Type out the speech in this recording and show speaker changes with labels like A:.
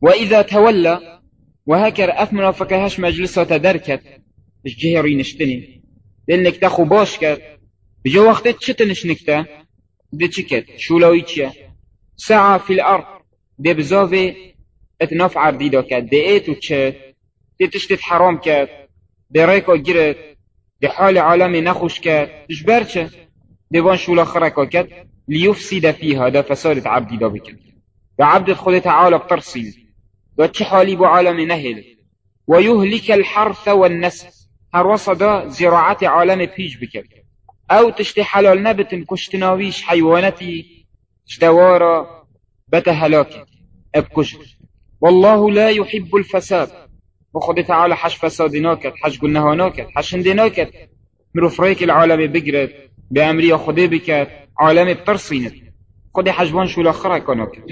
A: وإذا تولى وهكر أف منافقه هش مجلسات دركت إش جهري نشتني. لأنك تخو باش كت بجو وقت تشتنش نكتا دي تشكت شولاوي تشيا ساعة في الأرض دي بزاوي اتناف عردي دا كت دي ايتو تشت دي تشتت حرام كت دي ريكو جرت دي حال عالمي نخوش كت جبرچه دي وان شولا خركا كت ليفسد فيها دا فسادت عبدي دا دا عبد خود تعالى بترسيل دا چه حالي بو عالم نهل. ويهلك الحرث والنسل. هر وصدا زراعة عالم بيش بكت أو تشتي حلال نبتن كشتناويش حيوانتي جدوارا بتهلاك ابكشت والله لا يحب الفساد. وخد تعالى حش فساد ناكت حش قلناها ناكت حش ناكت مروفريك العالم بقرد بأمري خده بكت عالم بترصينت خد حجبان شو الأخرى كناكت